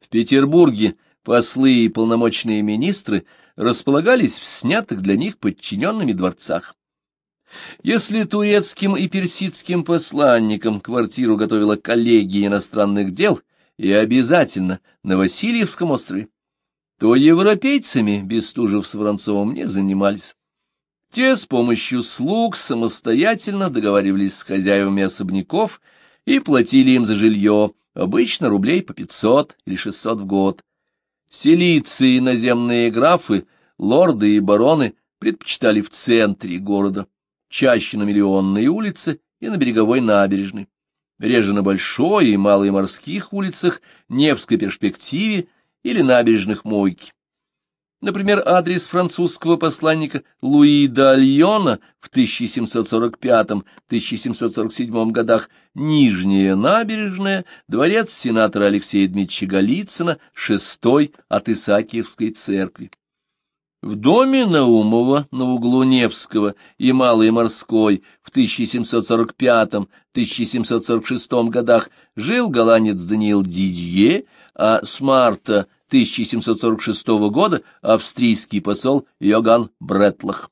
В Петербурге послы и полномочные министры располагались в снятых для них подчиненными дворцах. Если турецким и персидским посланникам квартиру готовила коллегия иностранных дел и обязательно на Васильевском острове, то европейцами Бестужев с Воронцовым не занимались. Те с помощью слуг самостоятельно договаривались с хозяевами особняков и платили им за жилье, обычно рублей по пятьсот или шестьсот в год. Селицы и наземные графы, лорды и бароны предпочитали в центре города, чаще на Миллионной улице и на Береговой набережной, реже на Большой и Малой морских улицах, Невской перспективе или набережных Мойки. Например, адрес французского посланника Луи Д'Альона в 1745-1747 годах Нижняя набережная, дворец сенатора Алексея Дмитриевича Голицына, шестой от Исаакиевской церкви. В доме Наумова на углу Невского и Малой Морской в 1745-1746 годах жил голландец Даниил Дидье, а с марта 1746 года австрийский посол Йоган Бретлах.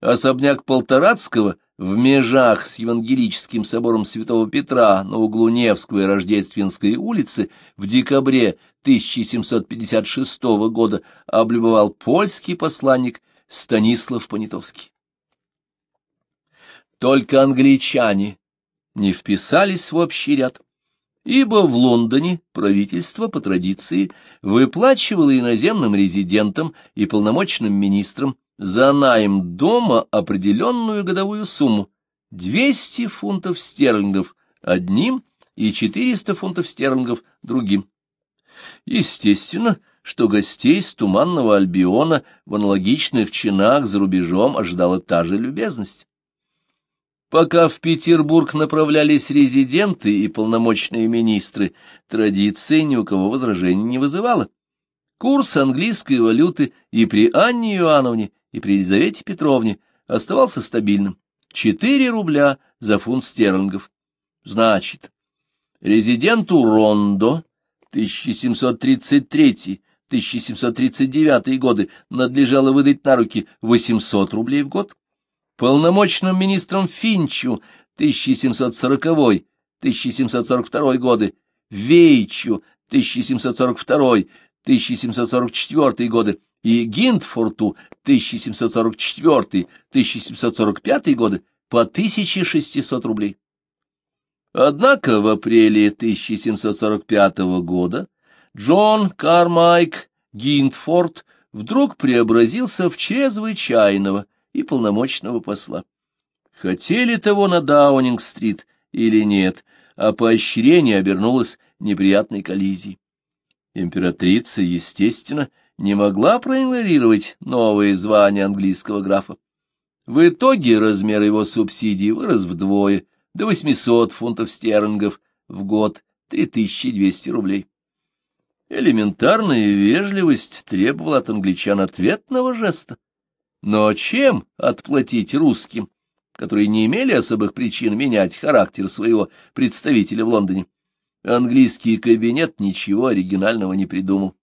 Особняк Полторацкого в межах с Евангелическим собором Святого Петра на углу Невского и Рождественской улицы в декабре 1756 года облюбовал польский посланник Станислав Понятовский. Только англичане не вписались в общий ряд ибо в Лондоне правительство по традиции выплачивало иноземным резидентам и полномочным министрам за найм дома определенную годовую сумму — 200 фунтов стерлингов одним и 400 фунтов стерлингов другим. Естественно, что гостей с Туманного Альбиона в аналогичных чинах за рубежом ожидала та же любезность. Пока в Петербург направлялись резиденты и полномочные министры, традиция ни у кого возражений не вызывала. Курс английской валюты и при Анне Иоанновне, и при Елизавете Петровне оставался стабильным. 4 рубля за фунт стерлингов. Значит, резиденту Рондо 1733-1739 годы надлежало выдать на руки 800 рублей в год полномочным министром Финчу 1740-1742 годы, Вейчу 1742-1744 годы и Гиндфорту 1744-1745 годы по 1600 рублей. Однако в апреле 1745 года Джон Кармайк Гиндфорд вдруг преобразился в чрезвычайного и полномочного посла. Хотели того на Даунинг-стрит или нет, а поощрение обернулось неприятной коллизией. Императрица, естественно, не могла проигнорировать новые звания английского графа. В итоге размер его субсидий вырос вдвое, до 800 фунтов стерлингов в год, 3200 рублей. Элементарная вежливость требовала от англичан ответного жеста. Но чем отплатить русским, которые не имели особых причин менять характер своего представителя в Лондоне? Английский кабинет ничего оригинального не придумал.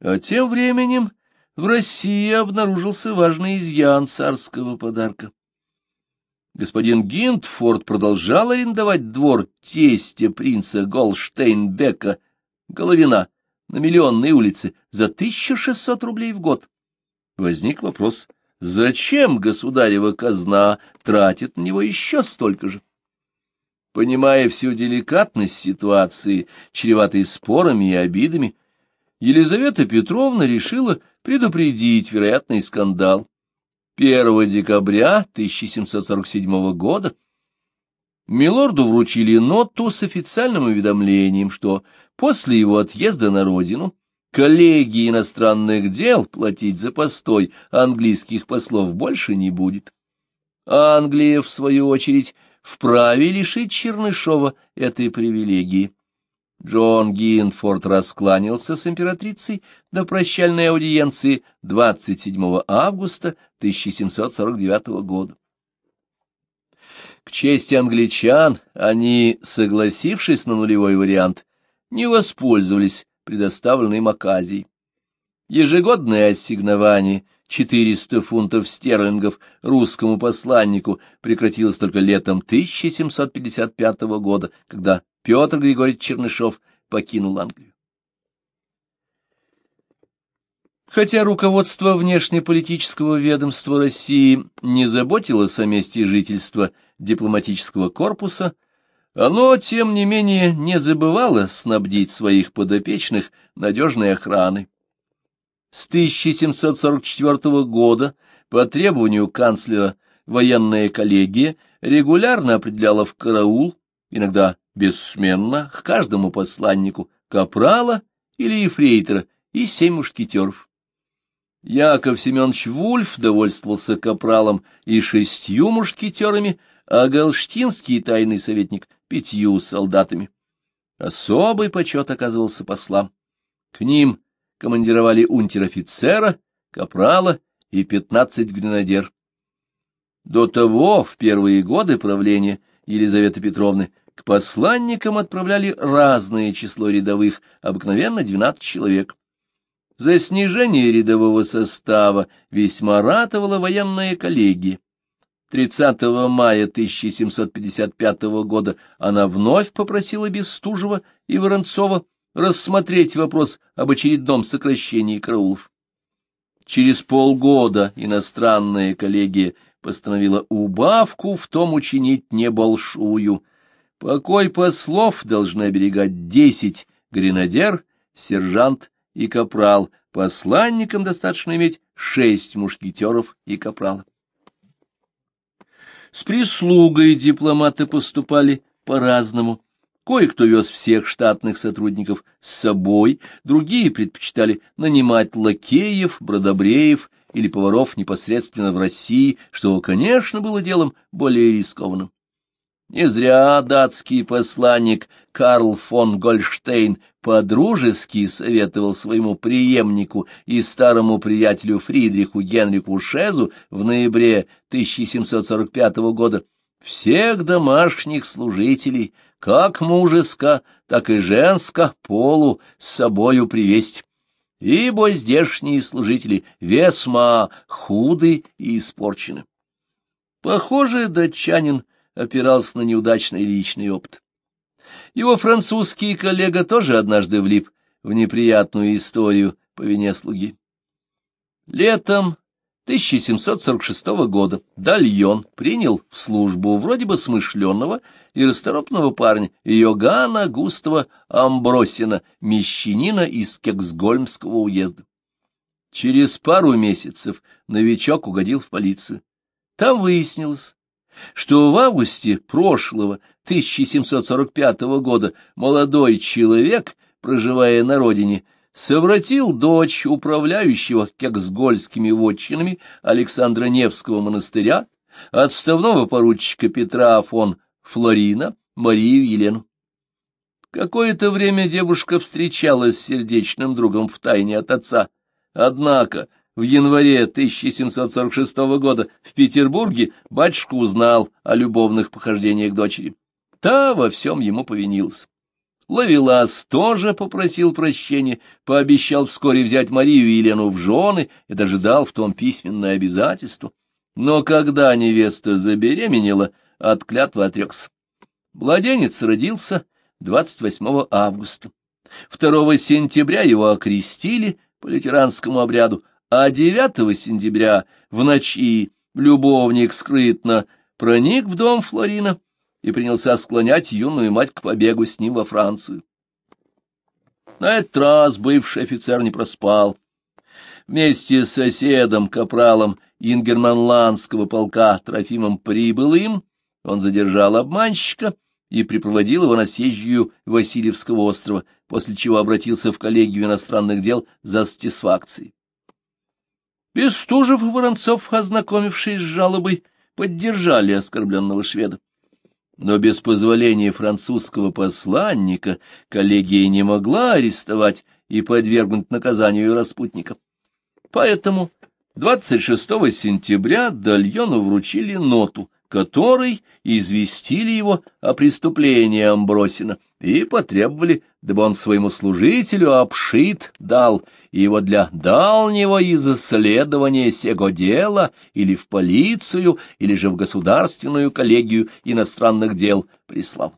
А тем временем в России обнаружился важный изъян царского подарка. Господин Гинтфорд продолжал арендовать двор тестя принца Голштейнбека, Головина, на Миллионной улице, за 1600 рублей в год. Возник вопрос, зачем государева казна тратит на него еще столько же? Понимая всю деликатность ситуации, чреватой спорами и обидами, Елизавета Петровна решила предупредить вероятный скандал. 1 декабря 1747 года Милорду вручили ноту с официальным уведомлением, что после его отъезда на родину коллегии иностранных дел платить за постой английских послов больше не будет. Англия, в свою очередь, вправе лишить Чернышова этой привилегии. Джон Гинфорд раскланялся с императрицей до прощальной аудиенции 27 августа 1749 года. К чести англичан, они, согласившись на нулевой вариант, не воспользовались предоставленной им Аказией. Ежегодное ассигнование 400 фунтов стерлингов русскому посланнику прекратилось только летом 1755 года, когда Петр Григорьевич Чернышов покинул Англию. Хотя руководство внешнеполитического ведомства России не заботилось о месте жительства дипломатического корпуса, оно, тем не менее, не забывало снабдить своих подопечных надежной охраной. С 1744 года по требованию канцлера военная коллегия регулярно определяла в караул, иногда бессменно, к каждому посланнику капрала или ефрейтора и семь мушкетеров. Яков Семенович Вульф довольствовался капралом и шестью мушкетерами, а Галштинский тайный советник — пятью солдатами. Особый почет оказывался послам. К ним командировали унтер-офицера, капрала и пятнадцать гренадер. До того, в первые годы правления Елизаветы Петровны, к посланникам отправляли разное число рядовых, обыкновенно двенадцать человек. За снижение рядового состава весьма ратовала военная коллегия. 30 мая 1755 года она вновь попросила Бестужева и Воронцова рассмотреть вопрос об очередном сокращении караулов. Через полгода иностранная коллегия постановила убавку в том учинить небольшую. Покой послов должны оберегать десять гренадер, сержант и капрал, посланникам достаточно иметь шесть мушкетеров и капрала. С прислугой дипломаты поступали по-разному. Кое-кто вез всех штатных сотрудников с собой, другие предпочитали нанимать лакеев, бродобреев или поваров непосредственно в России, что, конечно, было делом более рискованным. Не зря датский посланник Карл фон Гольштейн подружески советовал своему преемнику и старому приятелю Фридриху Генриху Шезу в ноябре 1745 года всех домашних служителей, как мужеско, так и женско, полу, с собою привесть. Ибо здешние служители весьма худы и испорчены. Похоже, датчанин — опирался на неудачный личный опыт. Его французский коллега тоже однажды влип в неприятную историю по вине слуги. Летом 1746 года Дальон принял в службу вроде бы смышленного и расторопного парня Йогана Густава Амбросина, мещанина из Кексгольмского уезда. Через пару месяцев новичок угодил в полицию. Там выяснилось, что в августе прошлого 1745 года молодой человек, проживая на родине, совратил дочь управляющего кексгольскими вотчинами Александра Невского монастыря, отставного поручика Петра фон Флорина, Марию Елену. Какое-то время девушка встречалась с сердечным другом в тайне от отца, однако в январе 1746 года в Петербурге батюшка узнал о любовных похождениях дочери. Та во всем ему повинилась. Лавелас тоже попросил прощения, пообещал вскоре взять Марию и Елену в жены и даже дал в том письменное обязательство. Но когда невеста забеременела, от клятвы отрекся. Младенец родился 28 августа. 2 сентября его окрестили по лютеранскому обряду, а 9 сентября в ночи любовник скрытно проник в дом Флорина и принялся склонять юную мать к побегу с ним во Францию. На этот раз бывший офицер не проспал. Вместе с соседом, капралом Ингерманландского полка Трофимом прибыл им, он задержал обманщика и припроводил его на съезжую Васильевского острова, после чего обратился в коллегию иностранных дел за стисфакцией. Бестужев и Воронцов, ознакомившись с жалобой, поддержали оскорбленного шведа. Но без позволения французского посланника коллегия не могла арестовать и подвергнуть наказанию распутника. Поэтому 26 сентября Дальону вручили ноту, которой известили его о преступлении Амбросина и потребовали дабы он своему служителю обшит дал, и его для дальнего изыследования сего дела или в полицию, или же в государственную коллегию иностранных дел прислал.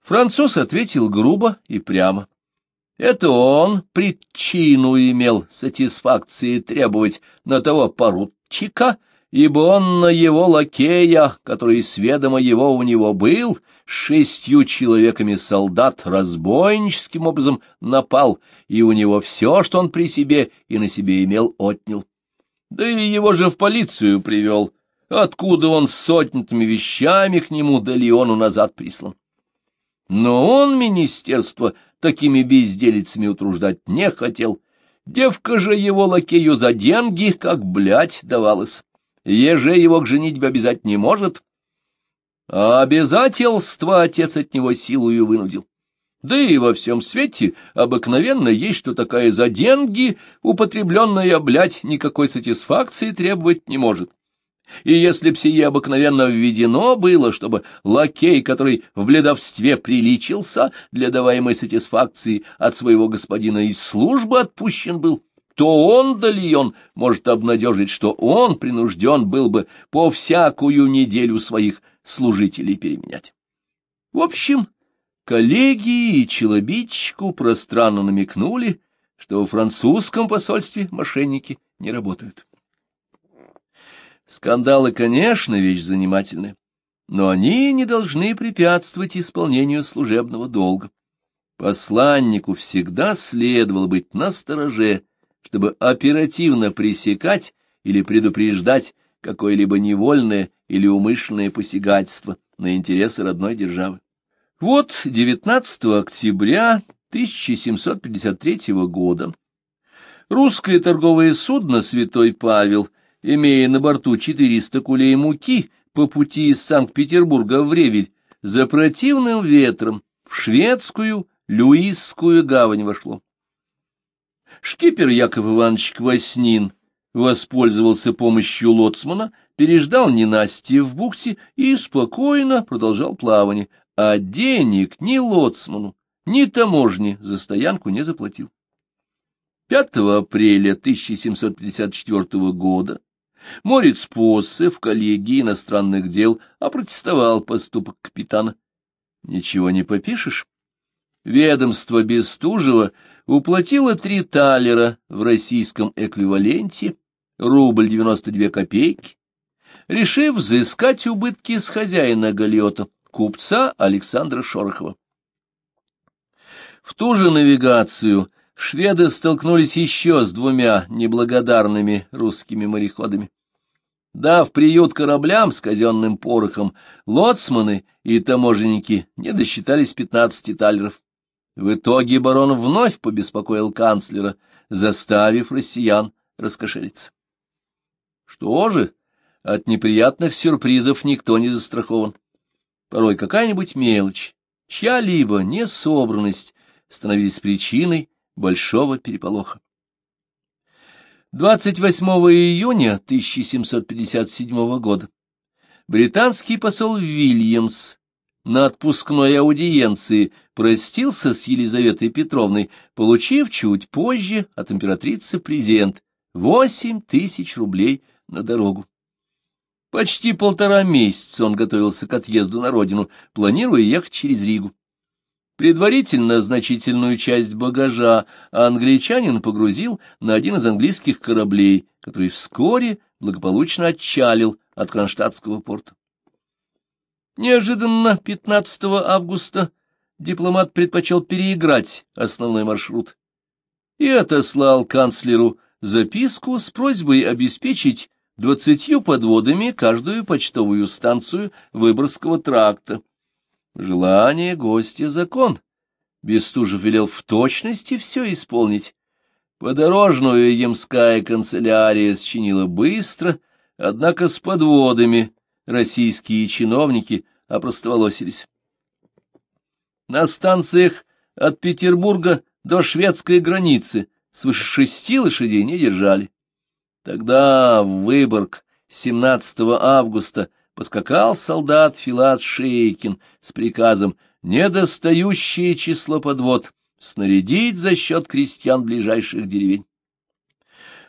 Француз ответил грубо и прямо. Это он причину имел сатисфакции требовать на того поручика, ибо он на его лакея, который сведомо его у него был, шестью человеками солдат разбойническим образом напал, и у него все, что он при себе и на себе имел, отнял. Да и его же в полицию привел, откуда он с сотнями вещами к нему да Леону назад прислан. Но он министерство такими безделицами утруждать не хотел. Девка же его лакею за деньги, как блядь, давалась. Еже его к женитьбе обязать не может. А обязательства отец от него силою вынудил. Да и во всем свете обыкновенно есть, что такая за деньги, употребленная, блядь, никакой сатисфакции требовать не может. И если б сие обыкновенно введено было, чтобы лакей, который в бледовстве приличился для даваемой сатисфакции от своего господина из службы отпущен был, то он, да ли он, может обнадежить, что он принужден был бы по всякую неделю своих служителей переменять. В общем, коллеги и челобитчику пространно намекнули, что во французском посольстве мошенники не работают. Скандалы, конечно, вещь занимательная, но они не должны препятствовать исполнению служебного долга. Посланнику всегда следовало быть настороже, чтобы оперативно пресекать или предупреждать какое-либо невольное или умышленное посягательство на интересы родной державы. Вот 19 октября 1753 года русское торговое судно «Святой Павел» имея на борту 400 кулей муки по пути из Санкт-Петербурга в Ревель, за противным ветром в шведскую Люисскую гавань вошло. Шкипер Яков Иванович Кваснин воспользовался помощью лоцмана, переждал ненастье в бухте и спокойно продолжал плавание, а денег ни лоцману, ни таможне за стоянку не заплатил. 5 апреля 1754 года Морец Поссе в коллегии иностранных дел опротестовал поступок капитана. Ничего не попишешь. Ведомство Бестужева уплатило три талера в российском эквиваленте, рубль девяносто две копейки, решив взыскать убытки с хозяина галиота, купца Александра Шорохова. В ту же навигацию шведы столкнулись еще с двумя неблагодарными русскими мореходами. Дав приют кораблям с казенным порохом, лоцманы и таможенники не досчитались пятнадцати талеров. В итоге барон вновь побеспокоил канцлера, заставив россиян раскошелиться. Что же, от неприятных сюрпризов никто не застрахован. Порой какая-нибудь мелочь, чья-либо несобранность становились причиной большого переполоха. 28 июня 1757 года британский посол Вильямс на отпускной аудиенции простился с Елизаветой Петровной, получив чуть позже от императрицы презент — восемь тысяч рублей на дорогу. Почти полтора месяца он готовился к отъезду на родину, планируя ехать через Ригу. Предварительно значительную часть багажа англичанин погрузил на один из английских кораблей, который вскоре благополучно отчалил от Кронштадтского порта. Неожиданно 15 августа дипломат предпочел переиграть основной маршрут и отослал канцлеру записку с просьбой обеспечить двадцатью подводами каждую почтовую станцию Выборгского тракта. Желание гостя — закон. Бестужев велел в точности все исполнить. Подорожную ямская канцелярия счинила быстро, однако с подводами российские чиновники опростоволосились. На станциях от Петербурга до шведской границы свыше шести лошадей не держали. Тогда в Выборг 17 августа поскакал солдат Филат Шейкин с приказом недостающее число подвод снарядить за счет крестьян ближайших деревень.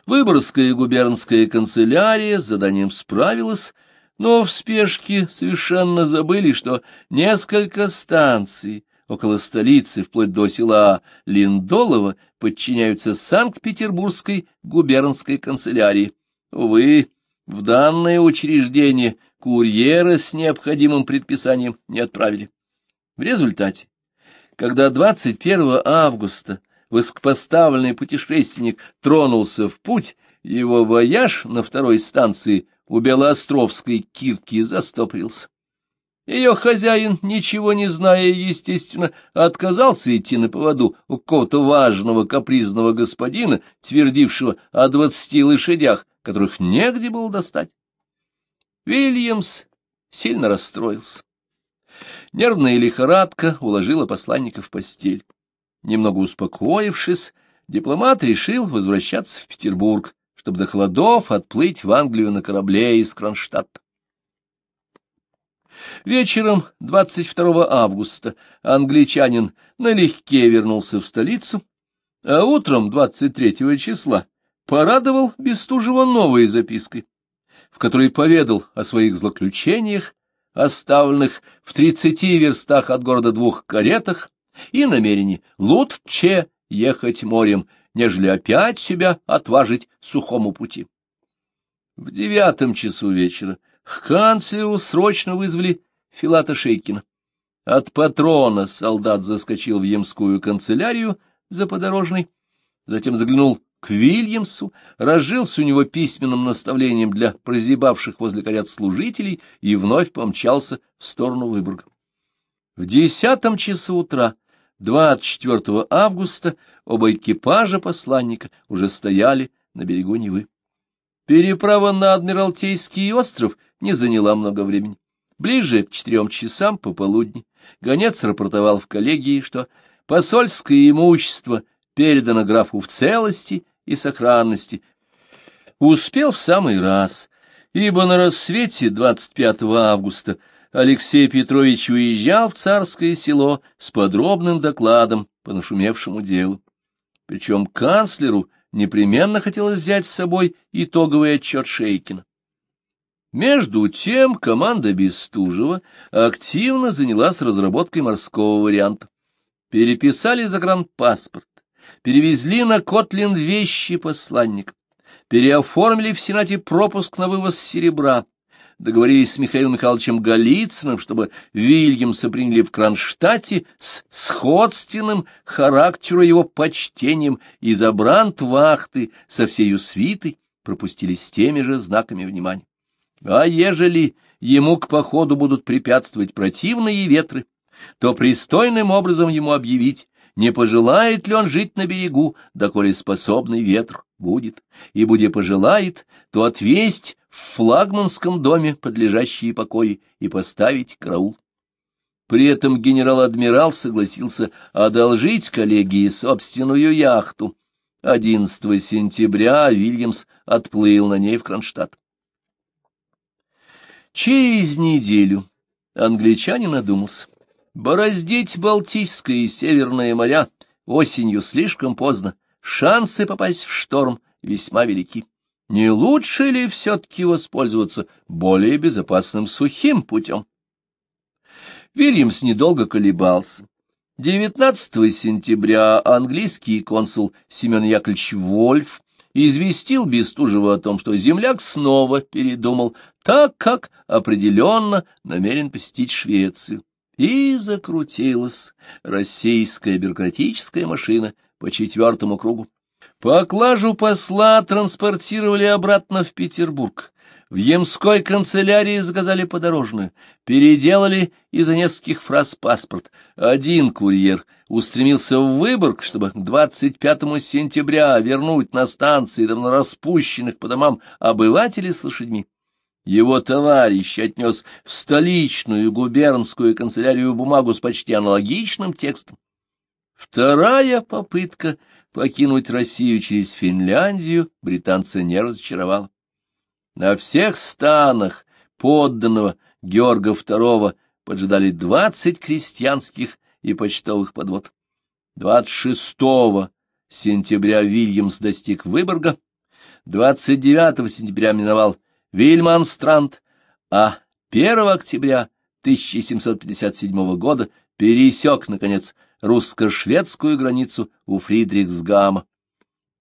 Выборгская губернская канцелярия с заданием справилась, но в спешке совершенно забыли, что несколько станций около столицы, вплоть до села Линдолово, подчиняются Санкт-Петербургской губернской канцелярии. Увы, в данное учреждение курьера с необходимым предписанием не отправили. В результате, когда 21 августа высокопоставленный путешественник тронулся в путь, его вояж на второй станции у Белоостровской кирки застопрился. Ее хозяин, ничего не зная, естественно, отказался идти на поводу у какого-то важного капризного господина, твердившего о двадцати лошадях, которых негде было достать. Вильямс сильно расстроился. Нервная лихорадка уложила посланника в постель. Немного успокоившись, дипломат решил возвращаться в Петербург, чтобы до холодов отплыть в Англию на корабле из Кронштадта. Вечером 22 августа англичанин налегке вернулся в столицу, а утром 23 числа порадовал Бестужева новой запиской, в которой поведал о своих злоключениях, оставленных в тридцати верстах от города двух каретах, и намерении лучше ехать морем, нежели опять себя отважить сухому пути. В девятом часу вечера к канцлеру срочно вызвали Филата Шейкина. От патрона солдат заскочил в Емскую канцелярию за подорожной, затем заглянул к Вильямсу, разжился у него письменным наставлением для прозябавших возле карет служителей и вновь помчался в сторону Выборга. В десятом часу утра, 24 августа, оба экипажа посланника уже стояли на берегу Невы. Переправа на Адмиралтейский остров не заняла много времени. Ближе к четырем часам пополудни гонец рапортовал в коллегии, что посольское имущество передано графу в целости и сохранности. Успел в самый раз, ибо на рассвете 25 августа Алексей Петрович уезжал в царское село с подробным докладом по нашумевшему делу. Причем канцлеру непременно хотелось взять с собой итоговый отчет Шейкина. Между тем команда Бестужева активно занялась разработкой морского варианта. Переписали загранпаспорт, перевезли на Котлин вещи посланник, переоформили в Сенате пропуск на вывоз серебра, договорились с Михаилом Михайловичем Голицыным, чтобы Вильямса приняли в Кронштадте с сходственным характеру его почтением и за брандвахты со всею свитой пропустили с теми же знаками внимания. А ежели ему к походу будут препятствовать противные ветры, то пристойным образом ему объявить, не пожелает ли он жить на берегу, доколе способный ветр будет, и буде пожелает, то отвесть в флагманском доме подлежащие покои и поставить караул. При этом генерал-адмирал согласился одолжить коллегии собственную яхту. 11 сентября Вильямс отплыл на ней в Кронштадт. Через неделю англичанин надумался. Бороздить Балтийское и Северное моря осенью слишком поздно, шансы попасть в шторм весьма велики. Не лучше ли все-таки воспользоваться более безопасным сухим путем? Вильямс недолго колебался. 19 сентября английский консул Семен Яковлевич Вольф известил Бестужева о том, что земляк снова передумал, так как определенно намерен посетить Швецию. И закрутилась российская бюрократическая машина по четвертому кругу. Поклажу посла транспортировали обратно в Петербург. В Емской канцелярии заказали подорожную, переделали из-за нескольких фраз паспорт. Один курьер устремился в Выборг, чтобы к 25 сентября вернуть на станции давно распущенных по домам обывателей с лошадьми. Его товарищ отнес в столичную губернскую канцелярию бумагу с почти аналогичным текстом. Вторая попытка покинуть Россию через Финляндию британца не разочаровала. На всех станах подданного Георга II поджидали двадцать крестьянских и почтовых подвод. 26 сентября Вильямс достиг Выборга, 29 сентября миновал Вильманстранд, а 1 октября 1757 года пересек, наконец, русско-шведскую границу у Фридрихсгама.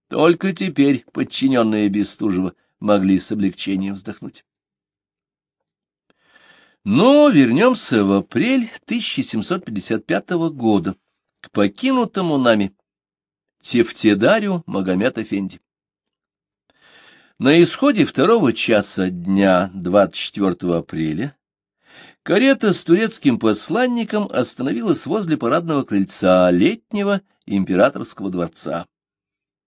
Только теперь подчиненные Бестужева могли с облегчением вздохнуть. Но вернемся в апрель 1755 года к покинутому нами Тефтедарю Магомед Эфенди. На исходе второго часа дня 24 апреля карета с турецким посланником остановилась возле парадного крыльца летнего императорского дворца.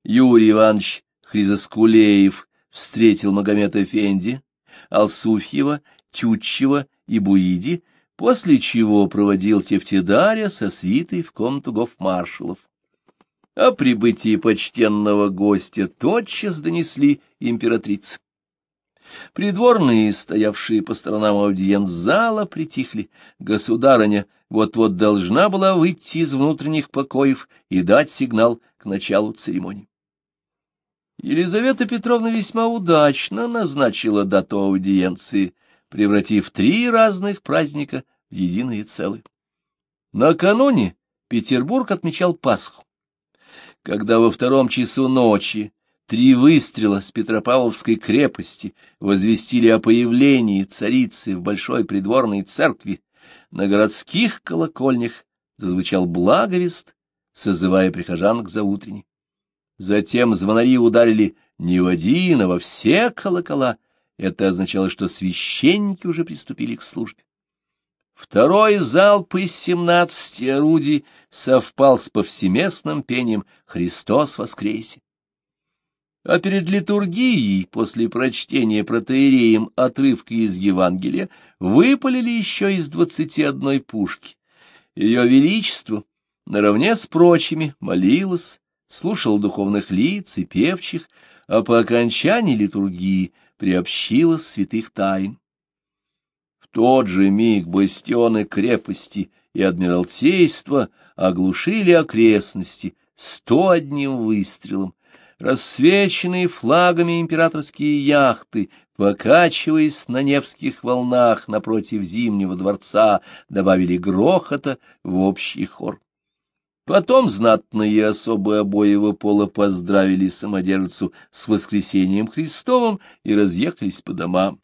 Юрий Иванович Хризоскулеев встретил Магомета Эфенди, Алсуфьева, Тютчева и Буиди, после чего проводил Тевтидаря со свитой в комнату гофмаршалов. О прибытии почтенного гостя тотчас донесли императрице. Придворные, стоявшие по сторонам аудиенц-зала, притихли. Государыня вот-вот должна была выйти из внутренних покоев и дать сигнал к началу церемонии. Елизавета Петровна весьма удачно назначила дату аудиенции, превратив три разных праздника в единое целое. Накануне Петербург отмечал Пасху. Когда во втором часу ночи три выстрела с Петропавловской крепости возвестили о появлении царицы в большой придворной церкви, на городских колокольнях зазвучал благовест, созывая прихожан к заутренней. Затем звонари ударили не в один, а во все колокола. Это означало, что священники уже приступили к службе. Второй залп из семнадцати орудий совпал с повсеместным пением «Христос воскресе». А перед литургией, после прочтения протеереем отрывка из Евангелия, выпалили еще из двадцати одной пушки. Ее Величество наравне с прочими молилось, слушал духовных лиц и певчих, а по окончании литургии приобщила святых тайн. В тот же миг бастионы крепости и адмиралтейства оглушили окрестности сто одним выстрелом, рассвеченные флагами императорские яхты, покачиваясь на Невских волнах напротив Зимнего дворца, добавили грохота в общий хор. Потом знатные особы обоего пола поздравили самодержцу с воскресением Христовым и разъехались по домам.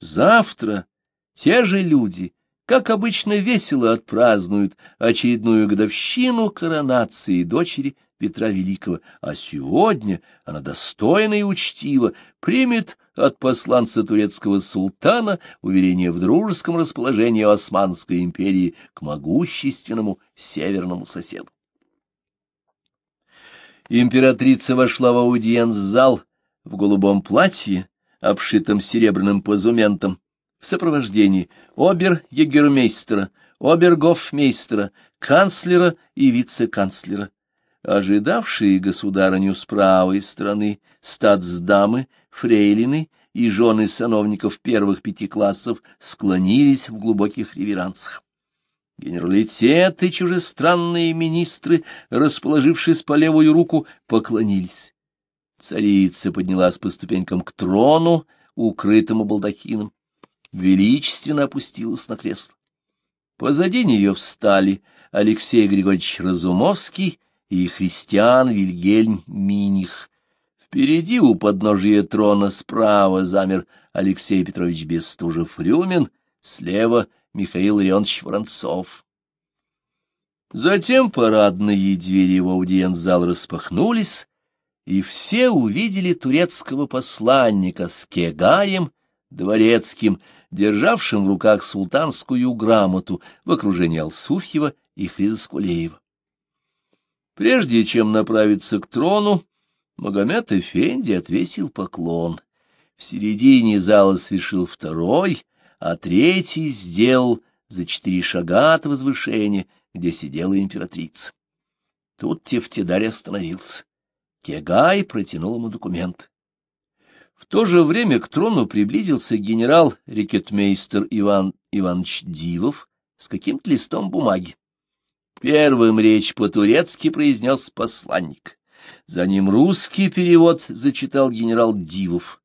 Завтра те же люди, как обычно, весело отпразднуют очередную годовщину коронации дочери Петра Великого, а сегодня она достойно и учтиво примет от посланца турецкого султана уверение в дружеском расположении Османской империи к могущественному северному соседу. Императрица вошла в аудиенц-зал в голубом платье, обшитом серебряным позументом, в сопровождении обер-егермейстера, обергофмейстера, канцлера и вице-канцлера ожидавшие государыню с правой стороны статсдамы, фрейлины и жены сановников первых пяти классов склонились в глубоких реверансах. Генералитет и чужестранные министры, расположившись по левую руку, поклонились. Царица поднялась по ступенькам к трону, укрытому балдахином, величественно опустилась на кресло. Позади нее встали Алексей Григорьевич Разумовский и христиан Вильгельм Миних. Впереди у подножия трона справа замер Алексей Петрович Бестужев-Рюмин, слева Михаил Леонович Воронцов. Затем парадные двери в аудиенц-зал распахнулись, и все увидели турецкого посланника с кегаем, дворецким, державшим в руках султанскую грамоту в окружении Алсуфьева и Хризоскулеева. Прежде чем направиться к трону, Магомед Эфенди отвесил поклон. В середине зала свершил второй, а третий сделал за четыре шага от возвышения, где сидела императрица. Тут Тефтедарь остановился. Кегай протянул ему документ. В то же время к трону приблизился генерал-рекетмейстер Иван Иванович Дивов с каким-то листом бумаги. Первым речь по-турецки произнес посланник. За ним русский перевод зачитал генерал Дивов.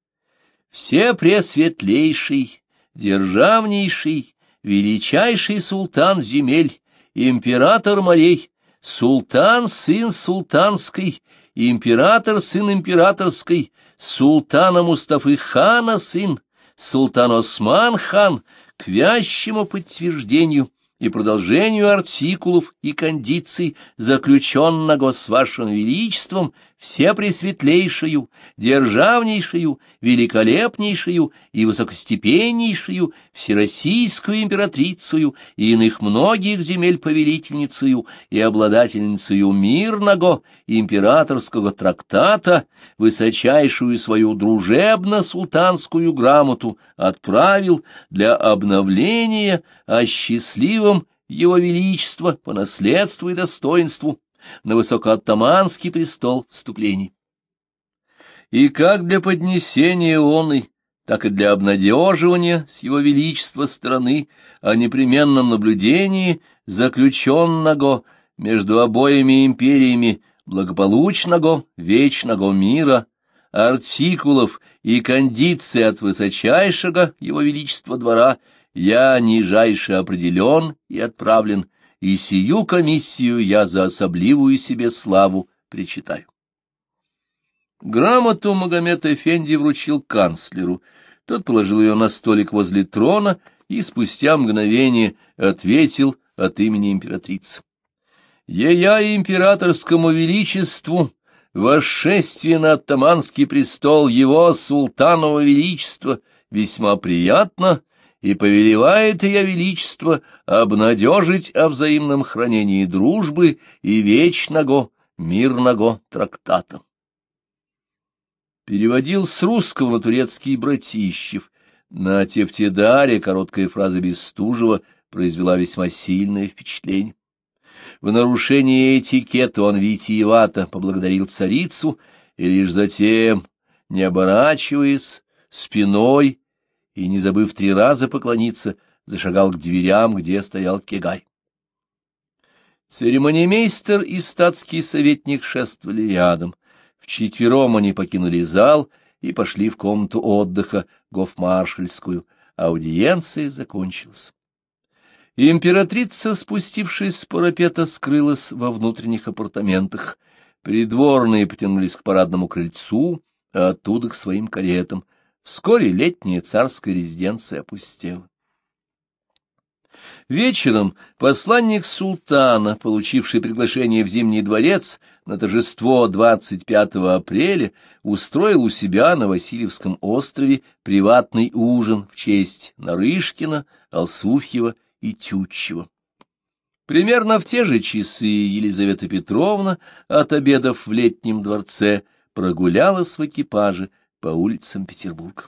«Все пресветлейший, державнейший, величайший султан земель, император морей, султан сын султанской, император сын императорской, султана Мустафы хана сын, султан Осман хан, к вящему подтверждению и продолжению артикулов и кондиций, заключенного с вашим величеством, всепресветлейшую, державнейшую, великолепнейшую и высокостепеннейшую, всероссийскую императрицию и иных многих земель повелительницею и обладательницею мирного императорского трактата, высочайшую свою дружебно-султанскую грамоту отправил для обновления о счастливом его Величества по наследству и достоинству на высокооттаманский престол вступлений. И как для поднесения он так и для обнадеживания с его величества страны о непременном наблюдении заключенного между обоими империями благополучного вечного мира, артикулов и кондиций от высочайшего его величества двора я нижайше определен и отправлен и сию комиссию я за особливую себе славу причитаю. Грамоту Магомед Эфенди вручил канцлеру. Тот положил ее на столик возле трона и спустя мгновение ответил от имени императрицы. «Ея императорскому величеству, восшествие на оттаманский престол его султанова величества весьма приятно и повелевает ее величество обнадежить о взаимном хранении дружбы и вечного мирного трактата. Переводил с русского на турецкий Братищев. На Тефтедаре короткая фраза Бестужева произвела весьма сильное впечатление. В нарушении этикета он витиевато поблагодарил царицу, и лишь затем, не оборачиваясь, спиной и, не забыв три раза поклониться, зашагал к дверям, где стоял Кегай. Церемонимейстер и статский советник шествовали рядом. Вчетвером они покинули зал и пошли в комнату отдыха, гофмаршальскую. Аудиенция закончилась. Императрица, спустившись с парапета, скрылась во внутренних апартаментах. Придворные потянулись к парадному крыльцу, а оттуда к своим каретам. Вскоре летняя царская резиденция опустела. Вечером посланник султана, получивший приглашение в Зимний дворец на торжество 25 апреля, устроил у себя на Васильевском острове приватный ужин в честь Нарышкина, Алсуфьева и Тютчева. Примерно в те же часы Елизавета Петровна от обедов в летнем дворце прогулялась в экипаже по улицам Петербурга.